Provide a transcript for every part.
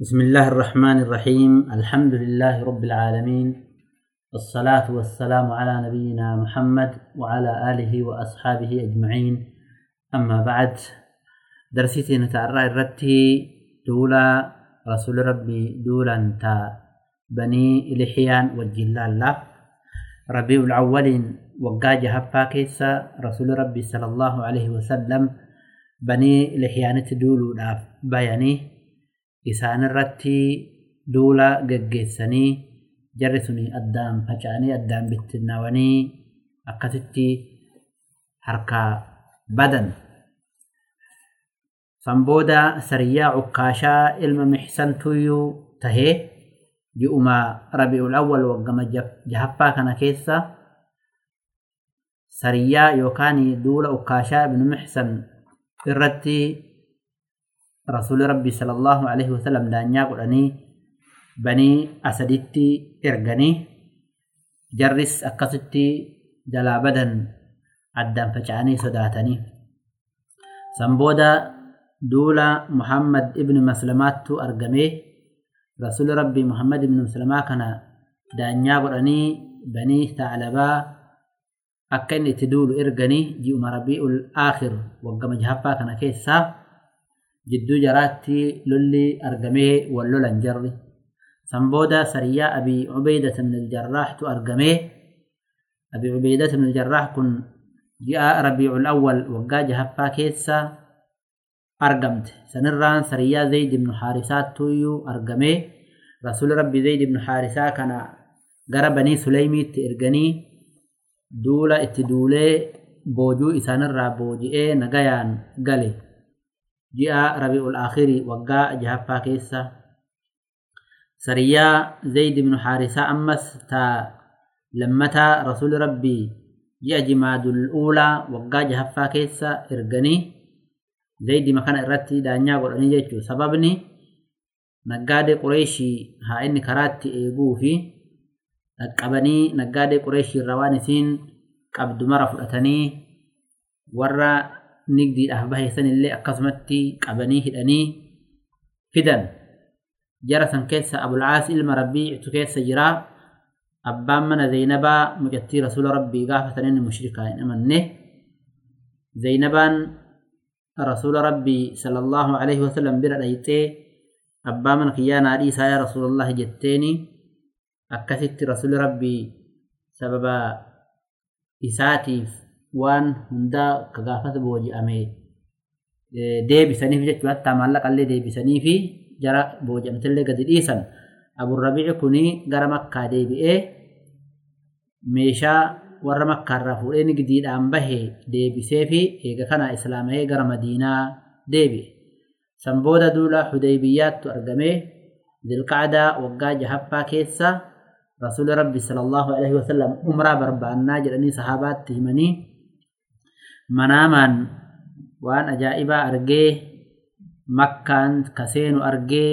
بسم الله الرحمن الرحيم. الحمد لله رب العالمين. الصلاة والسلام على نبينا محمد وعلى آله وأصحابه أجمعين. أما بعد درسيتي نتعرى الرتي دولا رسول ربي دولا تا بني لحيان والجلال لا. ربيع الأولين وقاجة هفا كيسا رسول ربي صلى الله عليه وسلم بني لحيانة دولو بياني. Isaan irratti duula geggeessanii jarri suni addaan faca'anii addaan bittinnaawanii akkasitti harkaa badan. San booda sariyyaa cukkaashaa ilma mixsantuyyuu tahee ji'uma rabi'ul awwal waggama jahaffaa kana keessa sariyyaa yookaan duula cukkaashaa ibnu mixsan irratti رسول ربي صلى الله عليه وسلم دانيا قراني بني أسدتي إرغني جرس أكستي جلا بدن أدام فجاني صداتني سنبودا دولا محمد ابن مسلمات أرغمي رسول ربي محمد ابن مسلمات كان دانيا قراني بني ثعلبا أكن تدول إرغني جيوم ربيع الآخر وقم جهفا كان كيسا. jidduu jaraatti argamee wal lolan jarri san booda sariyyaa abii cubeydata min aljarraaxtu argamee abii cubeydata min aljarraax kun ji'a rabiicul awwal waggaa jahaffaa keessa argamte sanirraan sariyyaa zayd ibnu haarisaattuyyuu argamee rasuuli rabbi zayd ibnu haarisaa kana gara banii suleymiitti erganii duula itti duulee boojuu isaanirraa booji'ee nagayaan gale جئ ربيع الآخر وقا جهفا كيسا. سريا زيد بن حارسا أمس تا لمتا رسول ربي. جئ جماد الأولى وقا جهفا كيسا إرقني زيد مكان إرادتي دانيا قرآني جيتو سببني نقاد قريشي هاين كراتي إيقوفي أقبني نقاد قريشي الروانسين قبض مرف أتني ورّا نقدي أهبه ثاني اللي أقسمتي قبنيه الأني فدن جرثا كيسا أبو العاس إلما ربي اعتكيسا جرا. أبامنا زينبا مجتي رسول ربي قافة لن مشركا إنما زينبا رسول ربي صلى الله عليه وسلم برا ليتي. أبامنا قيانا ليسا يا رسول الله جتيني. أكثت رسول ربي سببا إساتي waan hundaa gaafata booji'ame deebisaniif jechuu hatta maallaqallee deebisanii fi jara booji'amtellee gadi dhiisan aburrabiici kuni gara makkaa deebi'ee meeshaa warra makkaarraa fuudhee nigdiidhaan bahee deebisee fi eega kana islaamahee gara madiinaa deebi'e san booda duula xudeybiyyaattu argamee dilqacdaa waggaa jahaffaa keessa rasuuli rabbi sala allahu alaihi wasalam umraa barbaannaa jedhanii sahaabaatti himanii manaamaan waan ajaa'ibaa argee makkaan kaseenu argee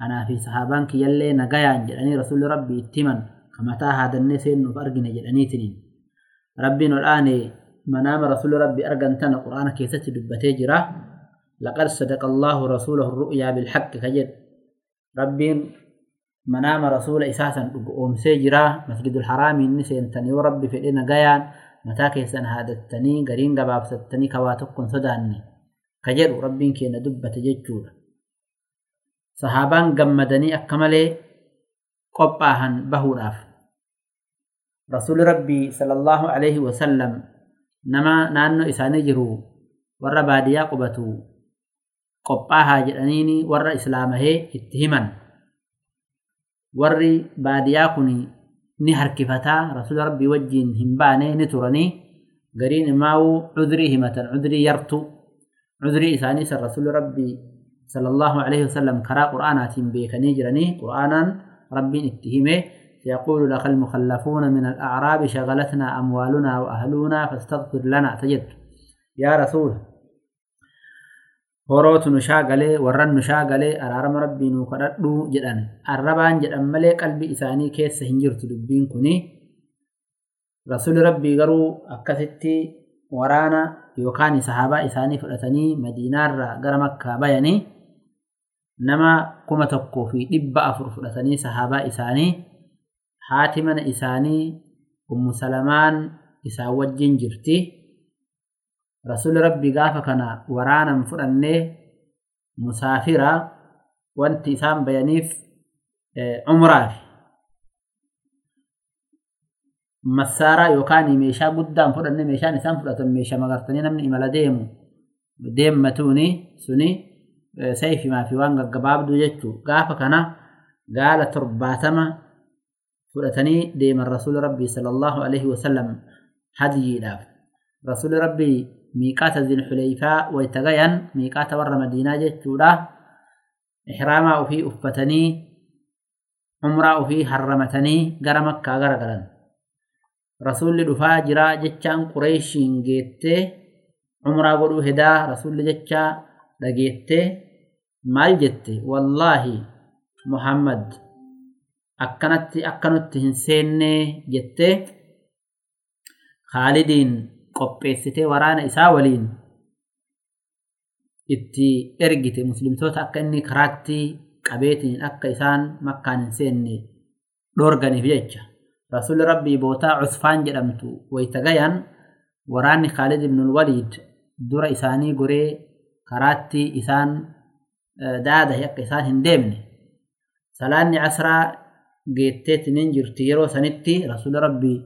anaa fi sahaabaan kiyyallee nagayaan jedhanii rasuulli rabbii itti himan ka mataa haadannee seennuuf argine jedhaniitiniin rabbiin odhaane manaama rasuulli rabbii argan tana qur'aana keessatti dubbatee jira laqad sadaqa allaahu rasuulahu ru'yaa bilhaqqi ka jedhu rabbiin manaama rasuula isaa san dhugu oomsee jira masjidul haraamiin ni seentan yoo rabbi fedhe nagayaan gariin gabaabsattanii kawaa tokkon sodaanne ka jedhu rabbiin keenya dubbate jechuudha. Sahaabaan gammadanii akka malee qophaahan bahuudhaaf. Rasuulli Rabbii sallallahu alaihi wasallam nama naannoo isaanii jiru warra baadiyyaa qubatu qophaahaa jedhaniini warra islaamahee itti himan. Warri baadiyyaa kun نهر كفتا رسول ربي وجين همباني نتراني قرين ماو عذري همة عذري يرتو. عذري إسانيس الرسول ربي صلى الله عليه وسلم كرا قرآن آتين بيك نجراني قرآنا ربي اتهمي سيقول لك المخلفون من الأعراب شغلتنا أموالنا وأهلنا فاستغفر لنا تجد. يا رسول horootu nu shaagalee warran nu shaagalee araarama rabbii nuu kadhadhuu jedhan. Arrabaan jedhan malee qalbii isaanii keessa hin jirtu dubbiin kuni. Rasuuli rabbii garuu akkasitti waraana yookaan sahaabaa isaanii fudhatanii madiinaarraa gara makkaa bayanii nama kuma tokkoo fi dhibba afur fudhatanii sahaabaa isaanii haati mana isaanii ummu salamaan isaan wajjin jirti rasuulli rabbii gaafa kana waraanan fudhannee musaafira wanti isaan bayaniif umraaf massaaraa yookaan meeshaa guddaan fudhanne meeshaan isaan fudhatan meeshaa magartanii namni imala deemu deemmatuuni suni sayfimaa fi waan gaggabaabduu jechuu gaafa kana gaala torbaatama fudhatanii deeman rasuuli rabbii sallallahu alaihi wasallam hadiyiidhaaf rasuuli rabbii miiqaata zilxuleyfaa wayta gayan miiqaata warra madiinaa jechuudha. Ihraamaa ufii uffatanii umraa ufii harramatanii gara makkaa gara galan rasuulli dhufaa jiraa jechaan qureeshiin geettee umraa godhuu hedaa rasuulli jechaa dhageettee maal jette? Wallaahi muhammad akkanatti akkanutti hin seennee jettee Khaalidiin qopheessitee waraana isaa waliin itti ergite. Muslimtoota akka inni karaatti qabeetiin akka isaan makkaan hin seenne dhoorganiif jecha. Rasuulli rabbii bootaa cusfaan jedhamtu wayta gayan waraanni Khaalid ibn Waliid dura isaanii goree karaatti isaan daadahe akka isaan hin deemne. Salaanni asraa geetteetiniin jirti. Yeroo sanitti rasuulli rabbii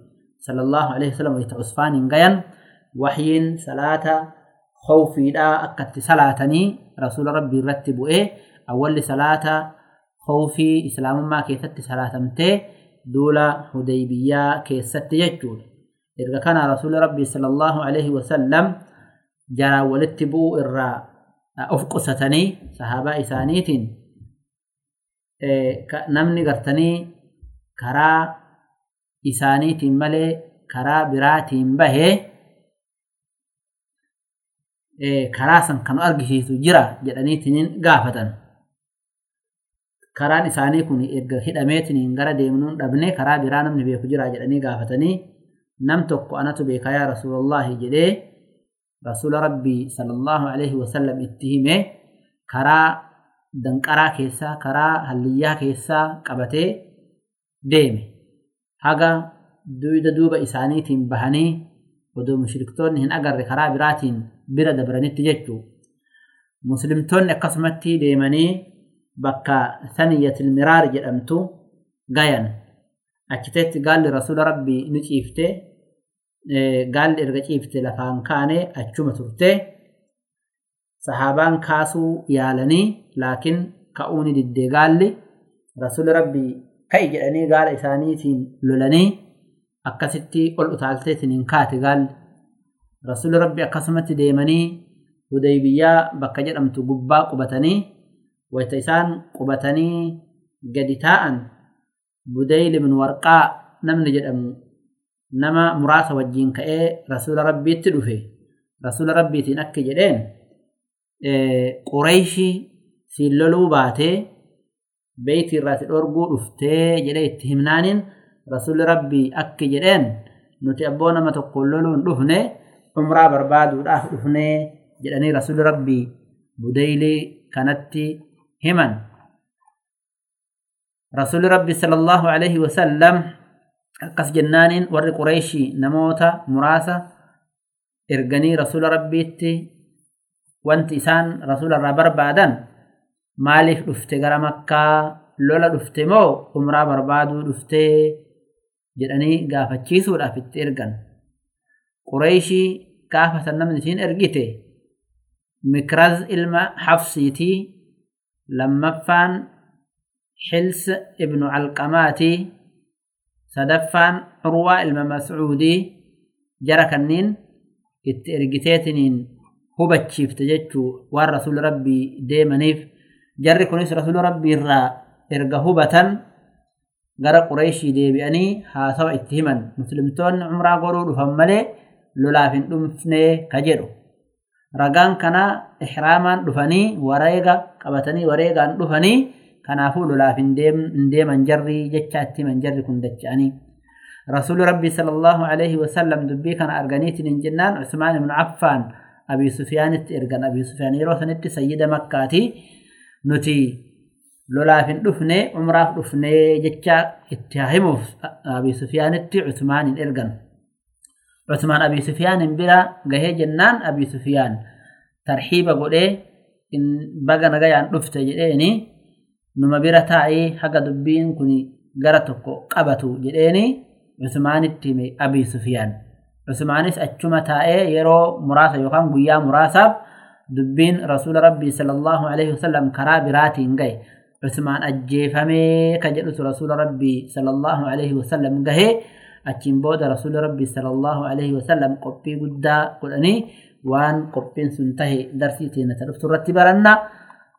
sallallahu alaihi wasallam wayta cusfaan hin gayan وحين ثلاثة خوفي لا أكدت ثلاثني رسول ربي رتب إيه؟ أول ثلاثة خوفي إسلام ما كيثت ثلاثمته دولة حديبية كيثت يجور إذا كان رسول ربي صلى الله عليه وسلم جرى ولتبو إرى أفق ستني صحابة إسانيت إيه، نمني قرتني كرا إسانيت ملي كرا براتي بهي. Karaa san kan argisiisu jira jedhaniitiin gaafatan. Karaan isaanii kun erga hidhameetiin gara deemnuun dhabne karaa biraa namni beeku jira jedhanii gaafatanii nam tokko anatu beeka yaa rasuulallahi jedhee rasuula rabbii sallallahu alaihi wasallam itti hime karaa danqaraa keessaa karaa halliyyaa keessaa qabatee deeme haga duyda duuba isaaniitiin bahanii odoo mushriktoonni hin agarre karaa biraatiin bira dabranitti jechuu. Muslimtoonni akkasumatti deemanii bakka saniyatil miraar jedhamtu gayan. Achitetti gaalli rasuula rabbii ni ciifte gaalli erga ciifte lafaan kaane achuma turte. Sahaabaan kaasuu yaalanii laakiin ka'uu ni diddee gaalli. Rasuula rabbii ka'i jedhanii gaala isaaniitiin lolanii akkasitti ol utaalteetiin hin kaate gaalli rasuulli rabbi akkasumatti deemanii hudaybiyyaa bakka jedhamtu gubbaa qubatanii wayta isaan qubatanii gadi taa'an budayl ibn warqaa namni jedhamu nama muraasa wajjiin ka'ee rasuula rabbiitti dhufe rasuula rabbiitiin akka jedheen qureeyshii siin loluu baatee beeyti irraati dhorguu dhuftee jedhee itti himnaaniin rasuulli rabbii akki jedheen nuti abboo nama tokko loluun dhufne umraa barbaaduudhaaf dhufne jedhanii rasuulli rabbii budaylii kanatti himan rasuulli rabbii sallallahu alaihi wasallam akkas jennaaniin warri qureeshii namoota muraasa erganii rasuula rabbiitti wanti isaan rasuula irraa barbaadan maaliif dhufte gara makkaa lola dhufte moo umraa barbaaduu dhufte jedhanii gaafachiisuudhaaf itti ergan قريشي كافة النمذتين إرقيته؟ مكرز إلما حفصيتي لما فان حلس ابن علقماتي سدفان عروة إلما مسعودي جرك النين ارقيتيتنين هبتشي افتجتشو والرسول ربي ديمانيف جرك نيس رسول ربي را ارقهوبة غرق قريشي ديباني هاسو اتهمن مسلمتون عمراء قرور فمالي lolaaf hin dhufnee ka jedhu ragaan kana ihraamaan dhufanii wareega qabatanii wareegaan dhufanii kanaafuu lolaaf hin deeman jarri jecha itti himan jarri kun dacha'anii rabbii sallallahu alaihi wasallam dubbii kana arganiitiin hin jennaan usmaan ibnu affaan abii sufyaanitti ergan abii sufyaan yeroo sanitti sayyida makkaati nuti lolaaf hin dhufne umraaf dhufne jecha itti himuuf abii sufiyaanitti cusmaanin ergan عثمان أبي سفيان بلا جهه جنان أبي سفيان. ترحيب قوله إن بقى نجاي عن رفته جلاني نما بيرتاعي حاجة دبين كني جرتكو قبته جلاني عثمان التيمي أبي سفيان. عثمان إس أجمع يرو مراسة يقام قيام مراسة. دبين رسول ربي صلى الله عليه وسلم كراب راتين جاي عثمان أجيفه مي كجلس رسول ربي صلى الله عليه وسلم جهه أتين بود رسول ربي صلى الله عليه وسلم قبي قد قلني وان قبي سنته درسيتين ترفت الرتبارنا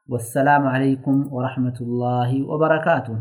والسلام عليكم ورحمة الله وبركاته.